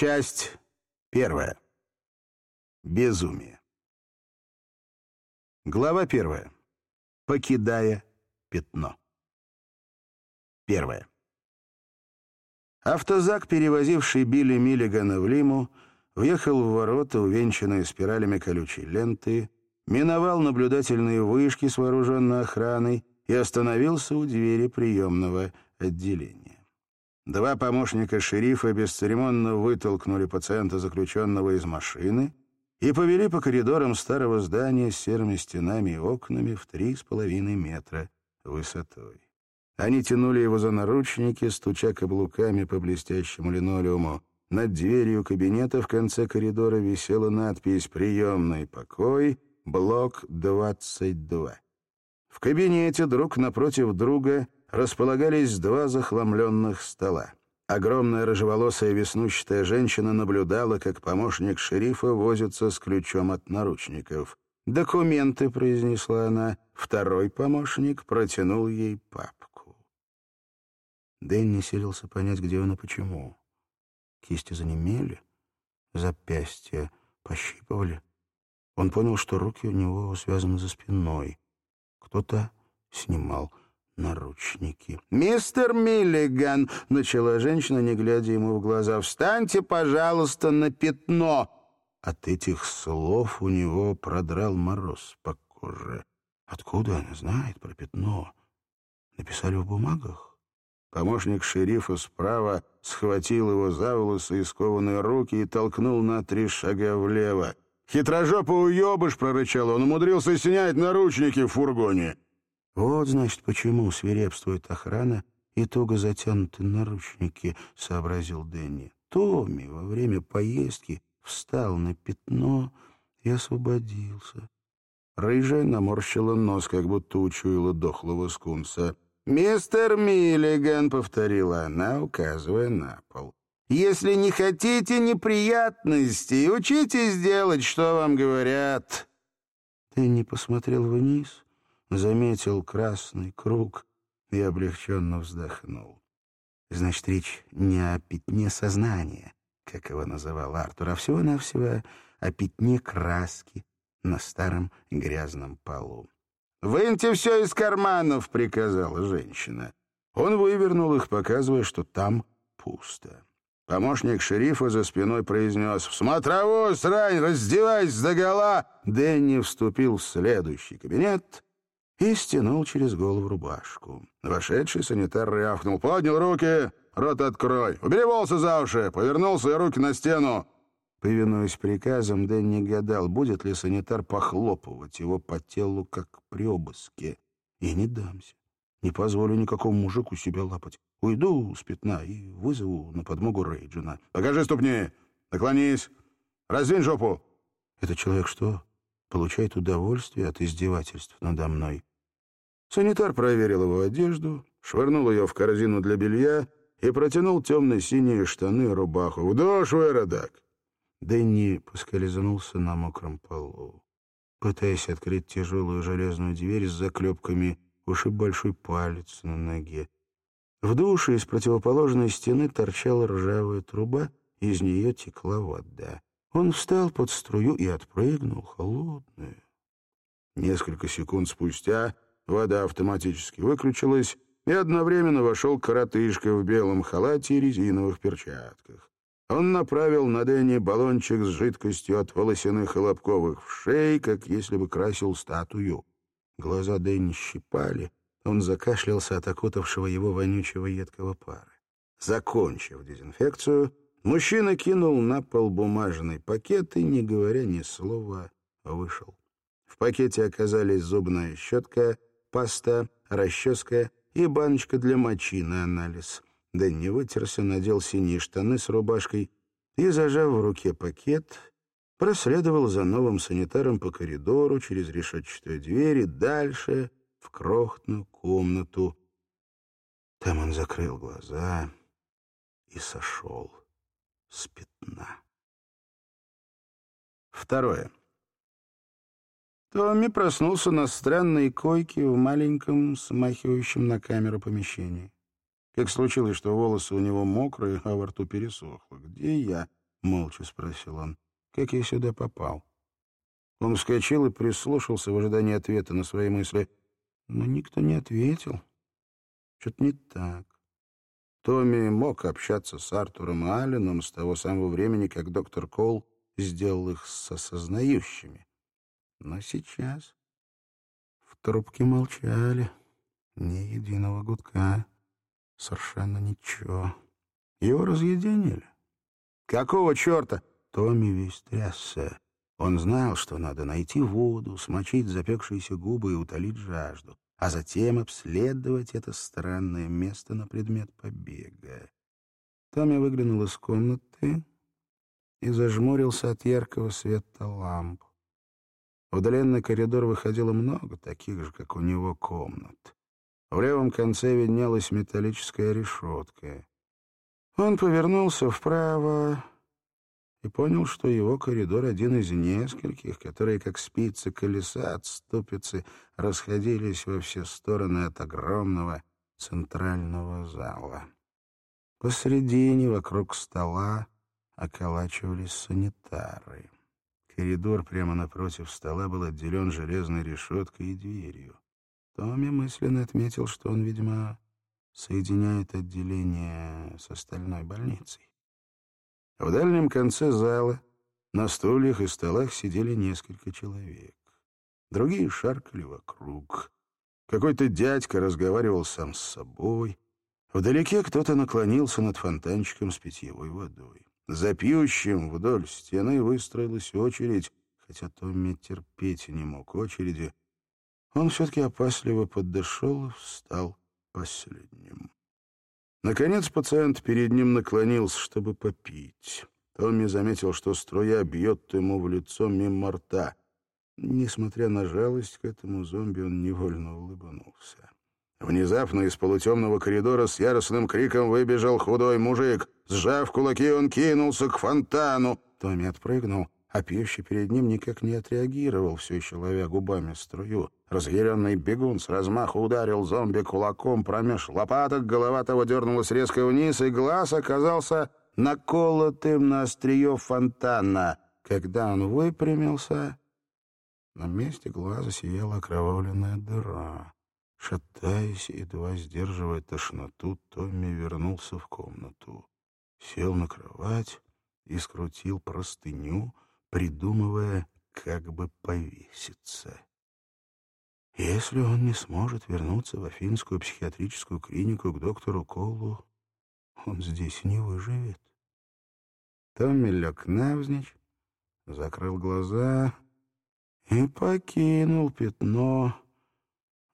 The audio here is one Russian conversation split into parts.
Часть первая. Безумие. Глава первая. Покидая пятно. Первое. Автозак, перевозивший Билли Миллигана в Лиму, въехал в ворота, увенчанные спиралями колючей ленты, миновал наблюдательные вышки с вооруженной охраной и остановился у двери приемного отделения. Два помощника шерифа бесцеремонно вытолкнули пациента, заключенного из машины, и повели по коридорам старого здания с серыми стенами и окнами в три с половиной метра высотой. Они тянули его за наручники, стуча каблуками по блестящему линолеуму. Над дверью кабинета в конце коридора висела надпись «Приемный покой, блок 22». В кабинете друг напротив друга располагались два захламленных стола. Огромная рыжеволосая веснущатая женщина наблюдала, как помощник шерифа возится с ключом от наручников. «Документы», — произнесла она. Второй помощник протянул ей папку. Дэнни селился понять, где он и почему. Кисти занемели, запястья пощипывали. Он понял, что руки у него связаны за спиной. Кто-то снимал наручники. «Мистер Миллиган!» — начала женщина, не глядя ему в глаза. «Встаньте, пожалуйста, на пятно!» От этих слов у него продрал мороз по коже. Откуда она знает про пятно? Написали в бумагах? Помощник шерифа справа схватил его за волосы и скованные руки и толкнул на три шага влево. «Хитрожопый уебыш!» — прорычал он. «Умудрился снять наручники в фургоне!» «Вот, значит, почему свирепствует охрана и туго затянуты наручники», — сообразил Дэнни. Томми во время поездки встал на пятно и освободился. Рыжая наморщила нос, как будто учуяла дохлого скунса. «Мистер Миллиган», — повторила она, указывая на пол. «Если не хотите неприятностей, учитесь делать, что вам говорят». Дэнни посмотрел вниз заметил красный круг и облегченно вздохнул. Значит, речь не о пятне сознания, как его называл Артур, а всего-навсего о пятне краски на старом грязном полу. «Выньте все из карманов!» — приказала женщина. Он вывернул их, показывая, что там пусто. Помощник шерифа за спиной произнес «В смотровую срань! Раздевайся догола!» Дэнни вступил в следующий кабинет и стянул через голову рубашку. Вошедший санитар рявкнул. «Поднял руки! Рот открой! Убери волосы за уши!» Повернулся и руки на стену. Повинуясь приказам, Дэнни гадал, будет ли санитар похлопывать его по телу, как при обыске. И не дамся. Не позволю никакому мужику себя лапать. Уйду с пятна и вызову на подмогу Рейджина. «Покажи ступни! Наклонись! Раздвинь жопу!» «Этот человек что, получает удовольствие от издевательств надо мной?» Санитар проверил его одежду, швырнул ее в корзину для белья и протянул темно-синие штаны и рубаху. «В душ, Веродак!» Дэнни поскользнулся на мокром полу. Пытаясь открыть тяжелую железную дверь с заклепками, ушиб большой палец на ноге. В душе из противоположной стены торчала ржавая труба, из нее текла вода. Он встал под струю и отпрыгнул, холодную. Несколько секунд спустя Вода автоматически выключилась, и одновременно вошел коротышка в белом халате и резиновых перчатках. Он направил на Дэнни баллончик с жидкостью от волосяных и лобковых в шеи, как если бы красил статую. Глаза Дэнни щипали, он закашлялся от окутавшего его вонючего едкого пара. Закончив дезинфекцию, мужчина кинул на пол бумажный пакет и, не говоря ни слова, вышел. В пакете оказались зубная щетка — паста, расческа и баночка для мочи на анализ. Дэнни вытерся, надел синие штаны с рубашкой и, зажав в руке пакет, проследовал за новым санитаром по коридору через решетчатую дверь и дальше в крохотную комнату. Там он закрыл глаза и сошел с пятна. Второе. Томми проснулся на странной койке в маленьком, смахивающем на камеру помещении. Как случилось, что волосы у него мокрые, а во рту пересохло. «Где я?» — молча спросил он. «Как я сюда попал?» Он вскочил и прислушался в ожидании ответа на свои мысли. Но никто не ответил. Что-то не так. Томми мог общаться с Артуром и Алленом с того самого времени, как доктор Коул сделал их с осознающими. Но сейчас в трубке молчали. Ни единого гудка. Совершенно ничего. Его разъединили. Какого черта? Томми весь трясся. Он знал, что надо найти воду, смочить запекшиеся губы и утолить жажду, а затем обследовать это странное место на предмет побега. Томми выглянул из комнаты и зажмурился от яркого света ламп. В длинный коридор выходило много таких же, как у него, комнат. В левом конце виднелась металлическая решетка. Он повернулся вправо и понял, что его коридор один из нескольких, которые, как спицы колеса от ступицы, расходились во все стороны от огромного центрального зала. Посредине, вокруг стола, околачивались санитары. Коридор прямо напротив стола был отделен железной решеткой и дверью. Томми мысленно отметил, что он, видимо, соединяет отделение с остальной больницей. В дальнем конце зала на стульях и столах сидели несколько человек. Другие шаркали вокруг. Какой-то дядька разговаривал сам с собой. Вдалеке кто-то наклонился над фонтанчиком с питьевой водой. За пьющим вдоль стены выстроилась очередь, хотя Томми терпеть не мог очереди. Он все-таки опасливо подошел и встал последним. Наконец пациент перед ним наклонился, чтобы попить. Томми заметил, что струя бьет ему в лицо мимо рта. Несмотря на жалость к этому зомби, он невольно улыбнулся. Внезапно из полутемного коридора с яростным криком выбежал худой мужик. Сжав кулаки, он кинулся к фонтану. Томми отпрыгнул а пьющий перед ним никак не отреагировал, все еще ловя губами струю. Разъяренный бегун с размаху ударил зомби кулаком промеж лопаток, голова того дернулась резко вниз, и глаз оказался наколотым на острие фонтана. Когда он выпрямился, на месте глаза сияла окровавленная дыра. Шатаясь, едва сдерживая тошноту, Томми вернулся в комнату. Сел на кровать и скрутил простыню, придумывая, как бы повеситься. Если он не сможет вернуться в Афинскую психиатрическую клинику к доктору Колу, он здесь не выживет. Томми лег навзничь, закрыл глаза и покинул пятно,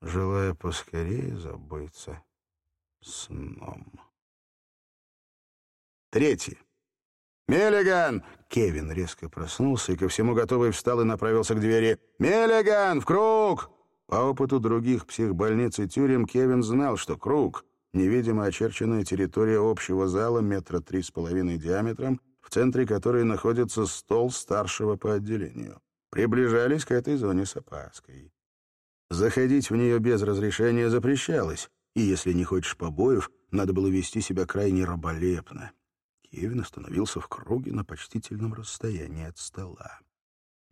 желая поскорее забыться сном. Третье. «Миллиган!» Кевин резко проснулся и ко всему готовый встал и направился к двери. «Миллиган! В круг!» По опыту других психбольниц и тюрем Кевин знал, что круг — невидимо очерченная территория общего зала метра три с половиной диаметром, в центре которой находится стол старшего по отделению. Приближались к этой зоне с опаской. Заходить в нее без разрешения запрещалось, и если не хочешь побоев, надо было вести себя крайне раболепно. Кевин остановился в круге на почтительном расстоянии от стола.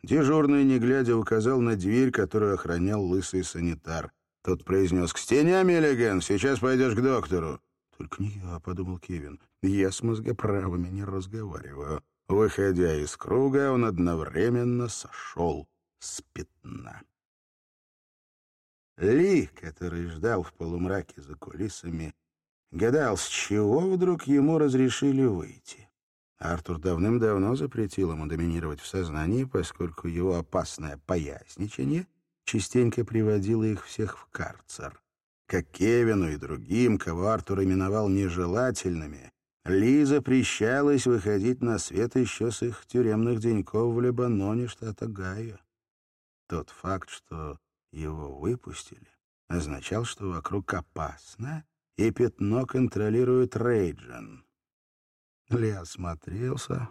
Дежурный, не глядя, указал на дверь, которую охранял лысый санитар. Тот произнес «К стене, Миллиган, сейчас пойдешь к доктору». «Только не я», — подумал Кевин. «Я с мозгоправыми не разговариваю». Выходя из круга, он одновременно сошел с пятна. Ли, который ждал в полумраке за кулисами, Гадал, с чего вдруг ему разрешили выйти. Артур давным-давно запретил ему доминировать в сознании, поскольку его опасное поясничание частенько приводило их всех в карцер. Как Кевину и другим, кого Артур именовал нежелательными, Ли запрещалось выходить на свет еще с их тюремных деньков в Лебаноне, штата Гайо. Тот факт, что его выпустили, означал, что вокруг опасно, и пятно контролирует Рейджин. Ли осмотрелся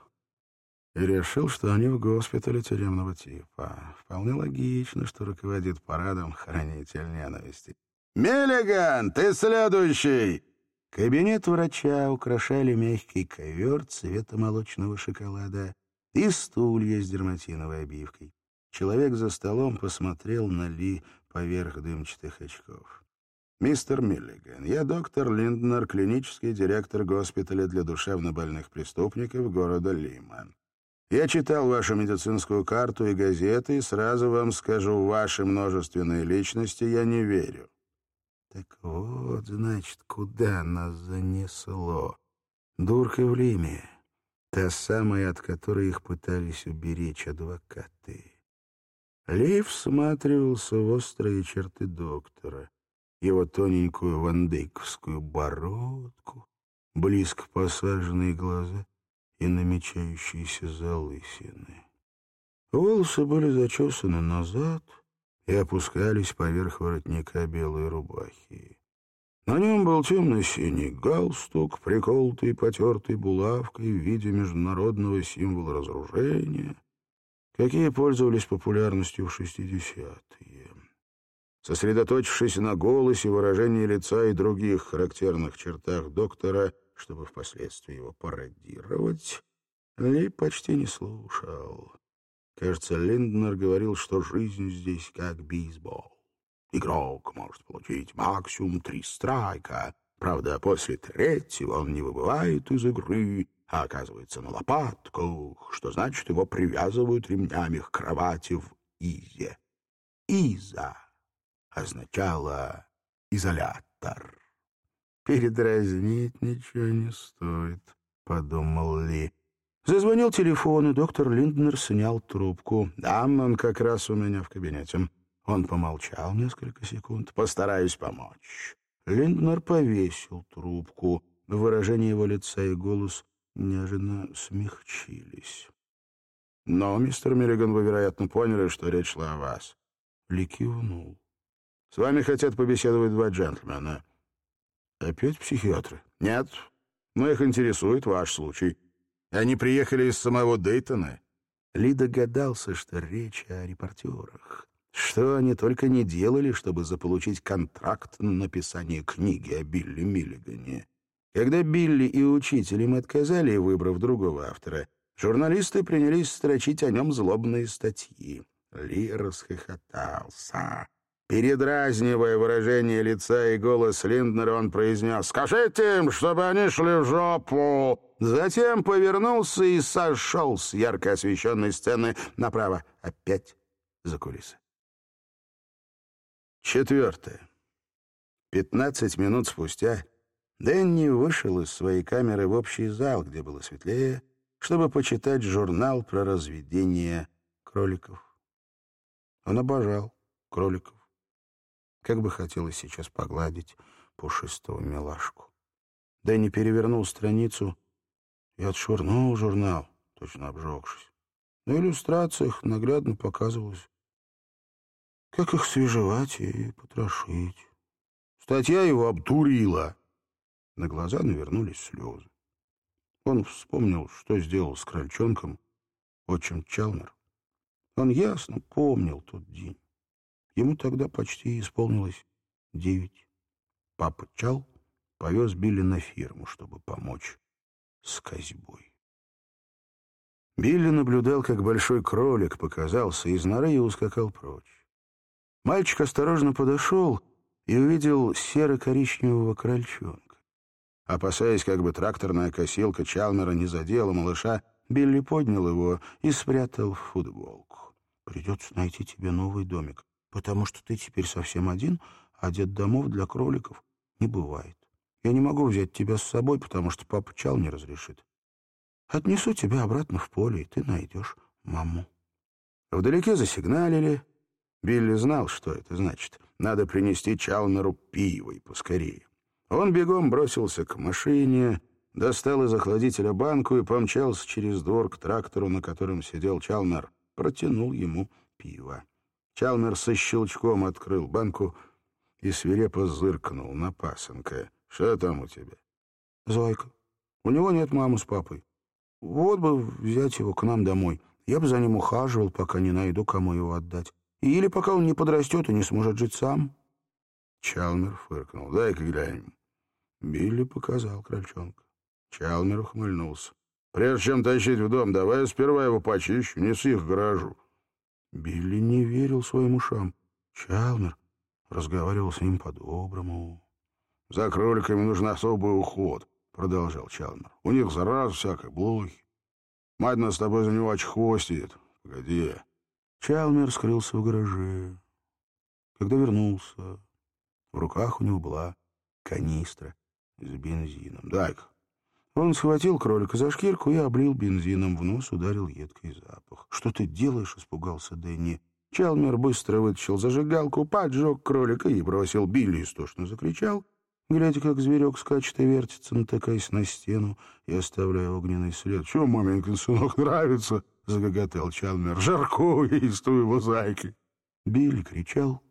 и решил, что они в госпитале тюремного типа. Вполне логично, что руководит парадом хранитель ненависти. «Миллиган, ты следующий!» Кабинет врача украшали мягкий ковер цвета молочного шоколада и стулья с дерматиновой обивкой. Человек за столом посмотрел на Ли поверх дымчатых очков. «Мистер Миллиган, я доктор Линднер, клинический директор госпиталя для душевнобольных преступников города Лима. Я читал вашу медицинскую карту и газеты, и сразу вам скажу, ваши множественные личности я не верю». Так вот, значит, куда нас занесло. Дурка в Лиме, та самая, от которой их пытались уберечь адвокаты. Лев всматривался в острые черты доктора, его тоненькую вандейковскую бородку, близко посаженные глаза и намечающиеся залысины. Волосы были зачесаны назад и опускались поверх воротника белой рубахи. На нем был темно-синий галстук, приколотый потертой булавкой в виде международного символа разоружения — какие пользовались популярностью в 60-е. Сосредоточившись на голосе, выражении лица и других характерных чертах доктора, чтобы впоследствии его пародировать, Ли почти не слушал. Кажется, Линднер говорил, что жизнь здесь как бейсбол. Игрок может получить максимум три страйка. Правда, после третьего он не выбывает из игры, а оказывается на лопатках, что значит, его привязывают ремнями к кровати в Изе. Иза означало изолятор. «Передразнить ничего не стоит», — подумал Ли. Зазвонил телефон, и доктор Линднер снял трубку. «Да, он как раз у меня в кабинете». Он помолчал несколько секунд. «Постараюсь помочь». Линднер повесил трубку. Выражение его лица и голос неожиданно смягчились. «Но, мистер Миллиган, вы, вероятно, поняли, что речь шла о вас». Ли кивнул. «С вами хотят побеседовать два джентльмена». «Опять психиатры?» «Нет, но их интересует ваш случай. Они приехали из самого Дейтона». Ли догадался, что речь о репортерах. Что они только не делали, чтобы заполучить контракт на написание книги о Билли Миллигане. Когда Билли и учитель им отказали, выбрав другого автора, журналисты принялись строчить о нем злобные статьи. Ли расхохотался. Передразнивая выражение лица и голос Линднера, он произнес «Скажите им, чтобы они шли в жопу!» Затем повернулся и сошел с ярко освещенной сцены направо, опять за кулисы. Четвертое. Пятнадцать минут спустя Дэнни вышел из своей камеры в общий зал, где было светлее, чтобы почитать журнал про разведение кроликов. Он обожал кроликов. Как бы хотелось сейчас погладить пушистого милашку. Дэнни перевернул страницу и отшвырнул журнал, точно обжегшись. На иллюстрациях наглядно показывалось, как их свежевать и потрошить. Статья его обдурила. На глаза навернулись слезы. Он вспомнил, что сделал с крольчонком отчим Чалмер. Он ясно помнил тот день. Ему тогда почти исполнилось девять. Папа Чал повез Билли на фирму, чтобы помочь с козьбой. Билли наблюдал, как большой кролик показался из норы и ускакал прочь. Мальчик осторожно подошел и увидел серо-коричневого крольчонка. Опасаясь, как бы тракторная косилка Чалмера не задела малыша, Билли поднял его и спрятал в футболку. «Придется найти тебе новый домик, потому что ты теперь совсем один, а домов для кроликов не бывает. Я не могу взять тебя с собой, потому что папа Чал не разрешит. Отнесу тебя обратно в поле, и ты найдешь маму». Вдалеке засигналили. Билли знал, что это значит. Надо принести Чалмеру пиво и поскорее. Он бегом бросился к машине, достал из охладителя банку и помчался через двор к трактору, на котором сидел Чалмер, протянул ему пиво. Чалмер со щелчком открыл банку и свирепо зыркнул на пасынка. «Что там у тебя?» «Зойка. У него нет мамы с папой. Вот бы взять его к нам домой. Я бы за ним ухаживал, пока не найду, кому его отдать. Или пока он не подрастет и не сможет жить сам». Чалмер фыркнул. «Дай-ка глянем». Билли показал крольчонка. Чалмер ухмыльнулся. «Прежде чем тащить в дом, давай сперва его почищу, неси их гаражу». Билли не верил своим ушам. Чалмер разговаривал с ним по-доброму. «За кроликами нужен особый уход», — продолжал Чалмер. «У них зараза всякая, блохи. Мать нас с тобой за него очхвостит. Погоди». Чалмер скрылся в гараже. Когда вернулся, в руках у него была канистра с бензином. «Дай-ка». Он схватил кролика за шкирку и облил бензином. В нос ударил едкий запах. «Что ты делаешь?» — испугался Дэнни. Чалмер быстро вытащил зажигалку, поджег кролика и бросил. Билли истошно закричал, глядя, как зверек скачет и вертится, натыкаясь на стену и оставляя огненный след. «Чего, маменькин сынок, нравится?» — загоготал Чалмер. «Жарко есть у его зайки!» Билли кричал.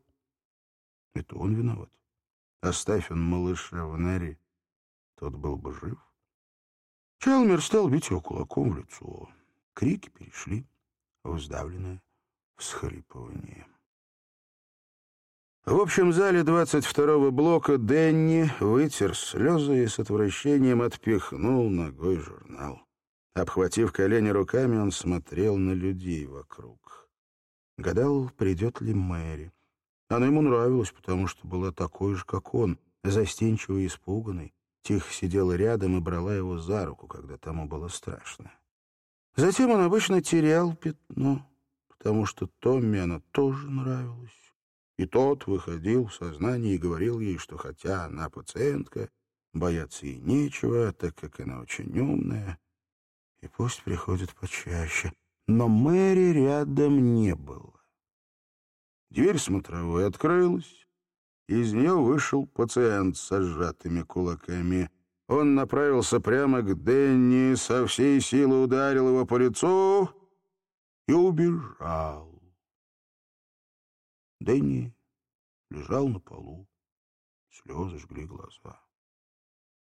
Это он виноват. Оставь он малыша в норе, тот был бы жив. Чалмер стал бить его кулаком в лицо. Крики перешли в сдавленное всхлипывание. В общем зале 22-го блока Денни вытер слезы и с отвращением отпихнул ногой журнал. Обхватив колени руками, он смотрел на людей вокруг. Гадал, придет ли Мэри. Она ему нравилась, потому что была такой же, как он, застенчивой и испуганной. Тихо сидела рядом и брала его за руку, когда тому было страшно. Затем он обычно терял пятно потому что Томми она тоже нравилась. И тот выходил в сознание и говорил ей, что хотя она пациентка, бояться ей нечего, так как она очень умная, и пусть приходит почаще. Но Мэри рядом не было. Дверь смотровой открылась. Из нее вышел пациент с сжатыми кулаками. Он направился прямо к Денни, со всей силы ударил его по лицу и убежал. Дэнни лежал на полу. Слезы жгли глаза.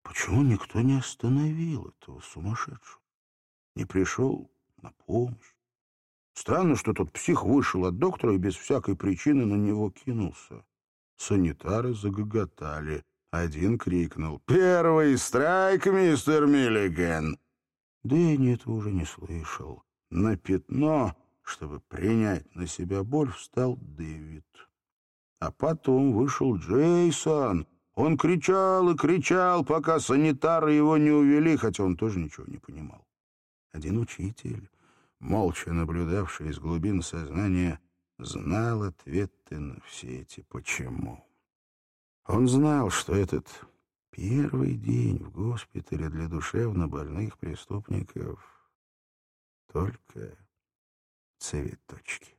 Почему никто не остановил этого сумасшедшего? Не пришел на помощь? Странно, что тот псих вышел от доктора и без всякой причины на него кинулся. Санитары загоготали. Один крикнул «Первый страйк, мистер Миллиган!» Дэнни этого уже не слышал. На пятно, чтобы принять на себя боль, встал Дэвид. А потом вышел Джейсон. Он кричал и кричал, пока санитары его не увели, хотя он тоже ничего не понимал. Один учитель, молча наблюдавший из глубин сознания, знал ответы на все эти «почему». Он знал, что этот первый день в госпитале для душевно больных преступников только цветочки.